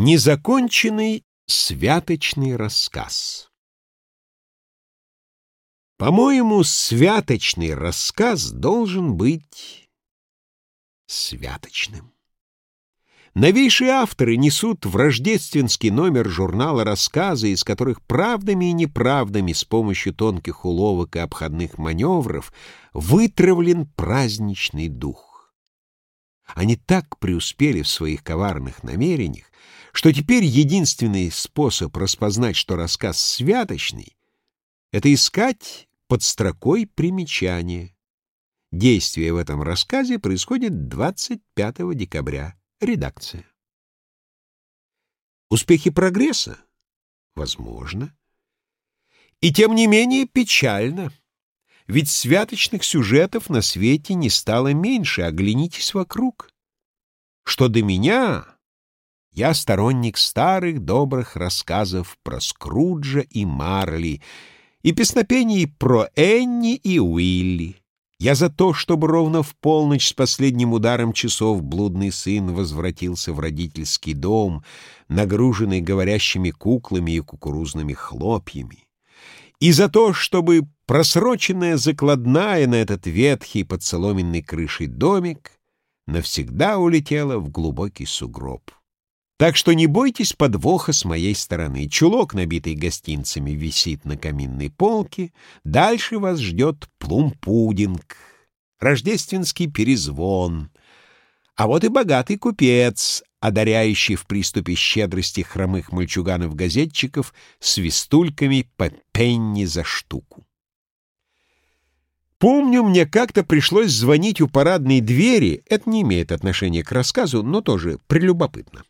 Незаконченный святочный рассказ По-моему, святочный рассказ должен быть святочным. Новейшие авторы несут в рождественский номер журнала рассказы, из которых правдами и неправдами с помощью тонких уловок и обходных маневров вытравлен праздничный дух. Они так преуспели в своих коварных намерениях, что теперь единственный способ распознать, что рассказ святочный, это искать под строкой примечания. Действие в этом рассказе происходит 25 декабря. Редакция. Успехи прогресса? Возможно. И тем не менее печально. Ведь святочных сюжетов на свете не стало меньше, оглянитесь вокруг. Что до меня, я сторонник старых добрых рассказов про Скруджа и Марли и песнопений про Энни и Уилли. Я за то, чтобы ровно в полночь с последним ударом часов блудный сын возвратился в родительский дом, нагруженный говорящими куклами и кукурузными хлопьями. И за то, чтобы просроченная закладная на этот ветхий под соломенной крышей домик навсегда улетела в глубокий сугроб. Так что не бойтесь подвоха с моей стороны. Чулок, набитый гостинцами, висит на каминной полке. Дальше вас ждет плум-пудинг, рождественский перезвон. А вот и богатый купец, одаряющий в приступе щедрости хромых мальчуганов-газетчиков свистульками по пенни за штуку. Помню, мне как-то пришлось звонить у парадной двери, это не имеет отношения к рассказу, но тоже прелюбопытно.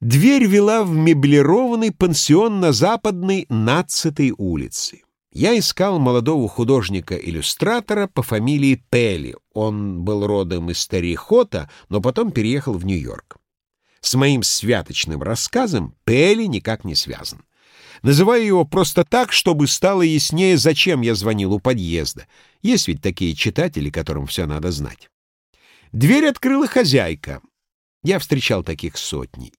Дверь вела в меблированный пансион на западной Нацатой улице. Я искал молодого художника-иллюстратора по фамилии Пелли. Он был родом из Террихота, но потом переехал в Нью-Йорк. С моим святочным рассказом Пелли никак не связан. Называю его просто так, чтобы стало яснее, зачем я звонил у подъезда. Есть ведь такие читатели, которым все надо знать. Дверь открыла хозяйка. Я встречал таких сотни.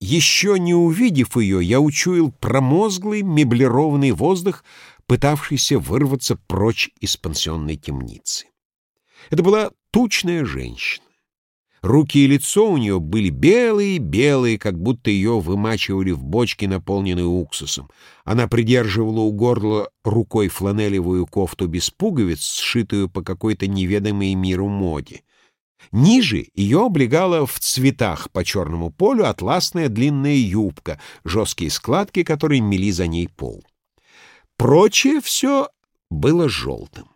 Еще не увидев ее, я учуял промозглый меблированный воздух, пытавшийся вырваться прочь из пансионной темницы. Это была тучная женщина. Руки и лицо у нее были белые-белые, как будто ее вымачивали в бочке, наполненной уксусом. Она придерживала у горла рукой фланелевую кофту без пуговиц, сшитую по какой-то неведомой миру моде. Ниже ее облегала в цветах по черному полю атласная длинная юбка, жесткие складки, которые мели за ней пол. Прочее все было желтым.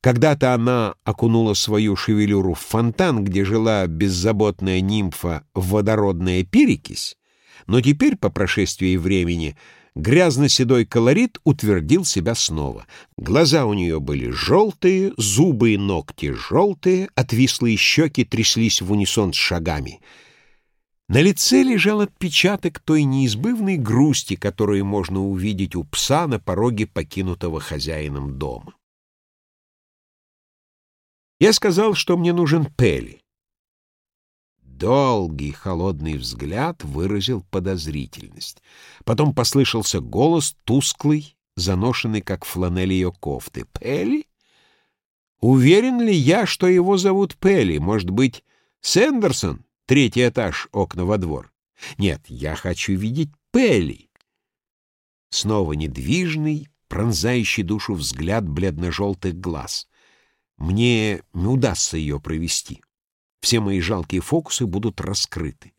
Когда-то она окунула свою шевелюру в фонтан, где жила беззаботная нимфа водородная перекись, но теперь, по прошествии времени, Грязно-седой колорит утвердил себя снова. Глаза у нее были желтые, зубы и ногти желтые, отвислые щеки тряслись в унисон с шагами. На лице лежал отпечаток той неизбывной грусти, которую можно увидеть у пса на пороге покинутого хозяином дома. Я сказал, что мне нужен Пелли. Долгий холодный взгляд выразил подозрительность. Потом послышался голос, тусклый, заношенный, как фланель ее кофты. «Пелли? Уверен ли я, что его зовут Пелли? Может быть, Сэндерсон? Третий этаж, окна во двор. Нет, я хочу видеть Пелли». Снова недвижный, пронзающий душу взгляд бледно-желтых глаз. Мне не удастся ее провести. Все мои жалкие фокусы будут раскрыты.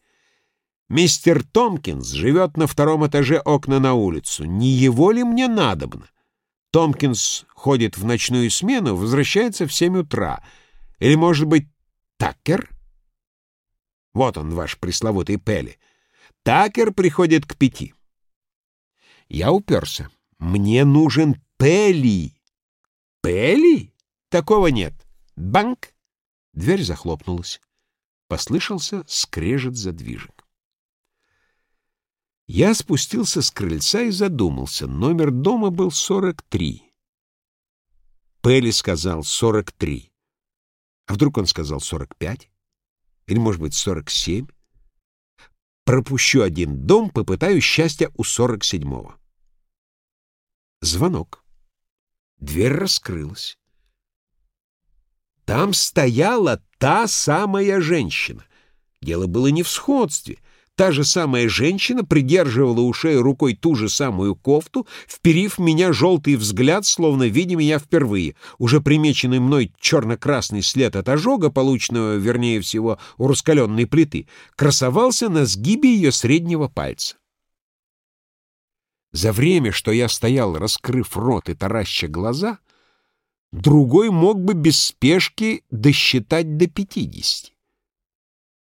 Мистер Томкинс живет на втором этаже окна на улицу. Не его ли мне надобно? Томкинс ходит в ночную смену, возвращается в семь утра. Или, может быть, Такер? Вот он, ваш пресловутый Пелли. Такер приходит к пяти. Я уперся. Мне нужен Пелли. Пелли? Такого нет. Банк. Дверь захлопнулась. Послышался скрежет задвижек. Я спустился с крыльца и задумался. Номер дома был 43. Пелли сказал 43. А вдруг он сказал 45? Или, может быть, 47? Пропущу один дом, попытаюсь счастья у сорок седьмого. Звонок. Дверь раскрылась. Там стояла та самая женщина. Дело было не в сходстве — Та же самая женщина придерживала у шеи рукой ту же самую кофту, вперив в меня желтый взгляд, словно видя меня впервые. Уже примеченный мной черно-красный след от ожога, полученного, вернее всего, у раскаленной плиты, красовался на сгибе ее среднего пальца. За время, что я стоял, раскрыв рот и тараща глаза, другой мог бы без спешки досчитать до пятидесяти.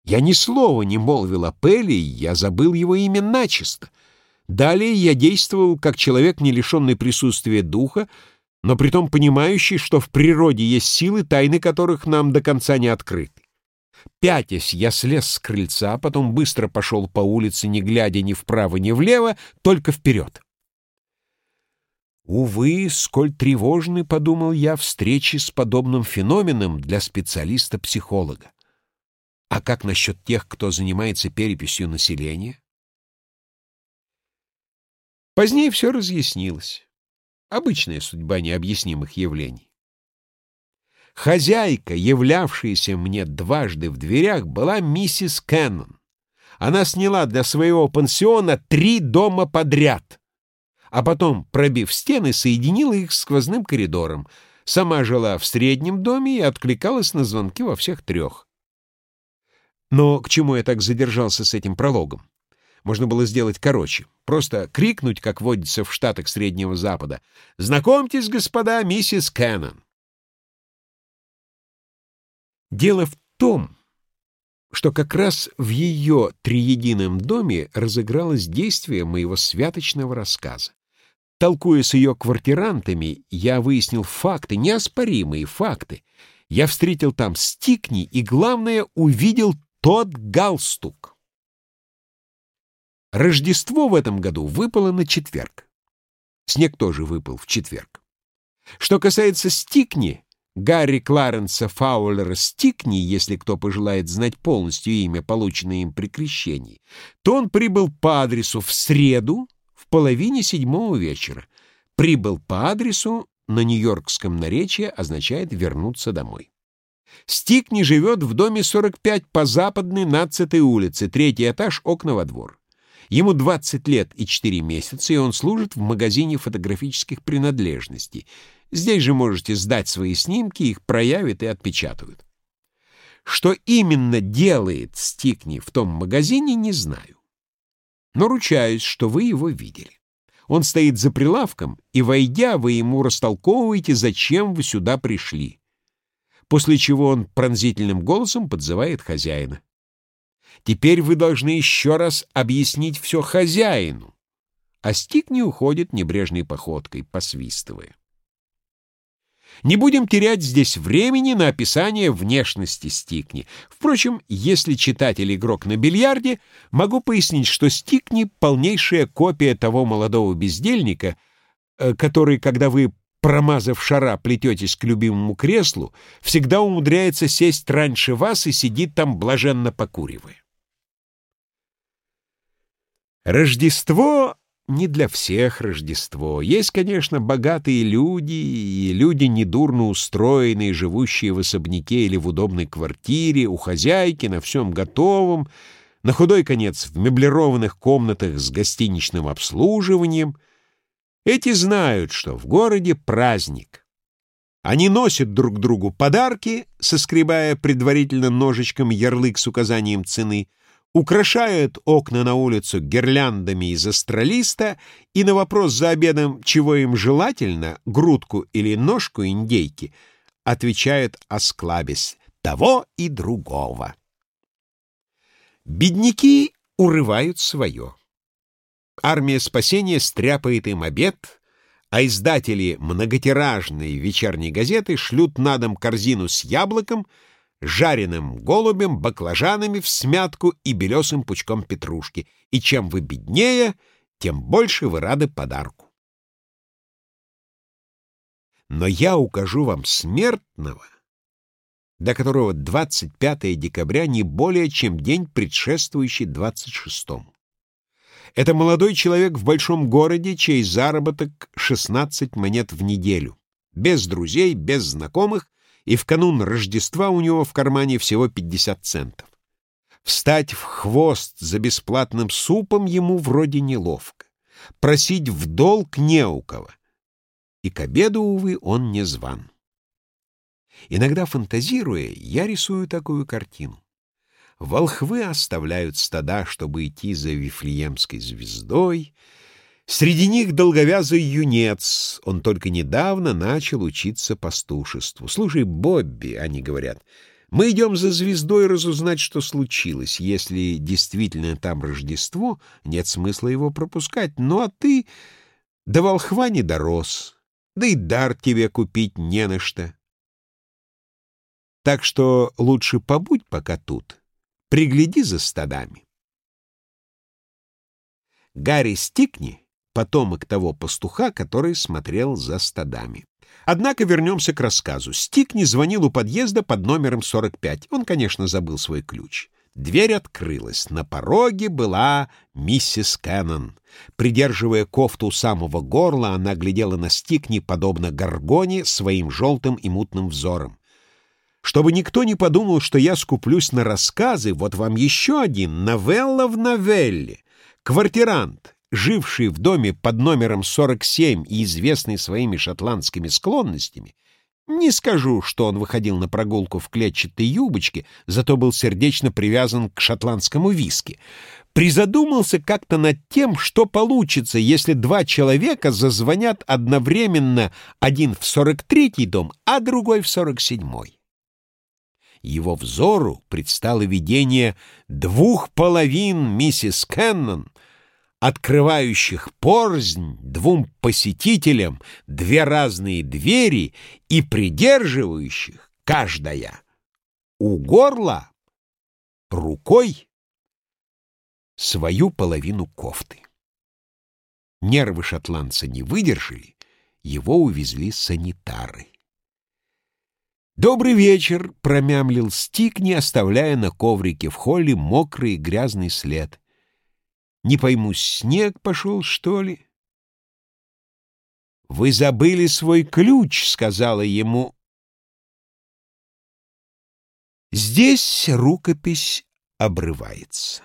Я ни слова не молвил о Пеле, я забыл его имя начисто. Далее я действовал как человек, не лишенный присутствия духа, но притом понимающий, что в природе есть силы, тайны которых нам до конца не открыты. Пятясь, я слез с крыльца, потом быстро пошел по улице, не глядя ни вправо, ни влево, только вперед. Увы, сколь тревожны, подумал я, встречи с подобным феноменом для специалиста-психолога. А как насчет тех, кто занимается переписью населения? Позднее все разъяснилось. Обычная судьба необъяснимых явлений. Хозяйка, являвшаяся мне дважды в дверях, была миссис Кеннон. Она сняла для своего пансиона три дома подряд, а потом, пробив стены, соединила их сквозным коридором. Сама жила в среднем доме и откликалась на звонки во всех трех. Но к чему я так задержался с этим прологом? Можно было сделать короче. Просто крикнуть, как водится в штатах Среднего Запада. «Знакомьтесь, господа, миссис Кэннон!» Дело в том, что как раз в ее триедином доме разыгралось действие моего святочного рассказа. Толкуя с ее квартирантами, я выяснил факты, неоспоримые факты. Я встретил там Стикни и, главное, увидел тот галстук. Рождество в этом году выпало на четверг. Снег тоже выпал в четверг. Что касается Стикни, Гарри Кларенса Фаулера Стикни, если кто пожелает знать полностью имя, полученное им при крещении, то он прибыл по адресу в среду в половине седьмого вечера. Прибыл по адресу на нью-йоркском наречии означает вернуться домой. Стикни живет в доме 45 по западной Нацатой улице, третий этаж, окна во двор. Ему 20 лет и 4 месяца, и он служит в магазине фотографических принадлежностей. Здесь же можете сдать свои снимки, их проявят и отпечатают. Что именно делает Стикни в том магазине, не знаю. Но ручаюсь, что вы его видели. Он стоит за прилавком, и, войдя, вы ему растолковываете, зачем вы сюда пришли после чего он пронзительным голосом подзывает хозяина. Теперь вы должны еще раз объяснить все хозяину. А Стик не уходит небрежной походкой, посвистывая. Не будем терять здесь времени на описание внешности Стикни. Впрочем, если читатель игрок на бильярде, могу пояснить, что Стикни — полнейшая копия того молодого бездельника, э, который, когда вы промазав шара, плететесь к любимому креслу, всегда умудряется сесть раньше вас и сидит там, блаженно покуривая. Рождество не для всех Рождество. Есть, конечно, богатые люди и люди недурно устроенные, живущие в особняке или в удобной квартире, у хозяйки, на всем готовом, на худой конец в меблированных комнатах с гостиничным обслуживанием — эти знают, что в городе праздник. Они носят друг другу подарки, соскребая предварительно ножичком ярлык с указанием цены, украшают окна на улицу гирляндами из астролиста и на вопрос за обедом, чего им желательно, грудку или ножку индейки, отвечают осклабис того и другого. Бедняки урывают свое. Армия спасения стряпает им обед, а издатели многотиражной вечерней газеты шлют на дом корзину с яблоком, жареным голубем, баклажанами в смятку и белесым пучком петрушки. И чем вы беднее, тем больше вы рады подарку. Но я укажу вам смертного, для которого 25 декабря не более чем день, предшествующий 26-му. Это молодой человек в большом городе, чей заработок 16 монет в неделю. Без друзей, без знакомых, и в канун Рождества у него в кармане всего 50 центов. Встать в хвост за бесплатным супом ему вроде неловко. Просить в долг не у кого. И к обеду, увы, он не зван. Иногда фантазируя, я рисую такую картину. Волхвы оставляют стада, чтобы идти за Вифлеемской звездой. Среди них долговязый юнец. Он только недавно начал учиться пастушеству. «Слушай, Бобби», — они говорят, — «мы идем за звездой разузнать, что случилось. Если действительно там Рождество, нет смысла его пропускать. Ну а ты до волхва не дорос, да и дар тебе купить не на что». Так что лучше побудь пока тут, пригляди за стадами. Гарри Стикни — потомок того пастуха, который смотрел за стадами. Однако вернемся к рассказу. Стикни звонил у подъезда под номером 45. Он, конечно, забыл свой ключ. Дверь открылась. На пороге была миссис Кэннон. Придерживая кофту у самого горла, она глядела на Стикни, подобно горгоне, своим желтым и мутным взором. Чтобы никто не подумал, что я скуплюсь на рассказы, вот вам еще один, новелла в новелле. Квартирант, живший в доме под номером 47 и известный своими шотландскими склонностями, не скажу, что он выходил на прогулку в клетчатой юбочке, зато был сердечно привязан к шотландскому виски. Призадумался как-то над тем, что получится, если два человека зазвонят одновременно, один в 43-й дом, а другой в 47-й его взору предстало видение двух половин миссис Кеннон, открывающих порзнь двум посетителям две разные двери и придерживающих, каждая, у горла рукой свою половину кофты. Нервы шотландца не выдержали, его увезли санитары. «Добрый вечер!» — промямлил Стикни, оставляя на коврике в холле мокрый и грязный след. «Не пойму, снег пошел, что ли?» «Вы забыли свой ключ», — сказала ему. Здесь рукопись обрывается.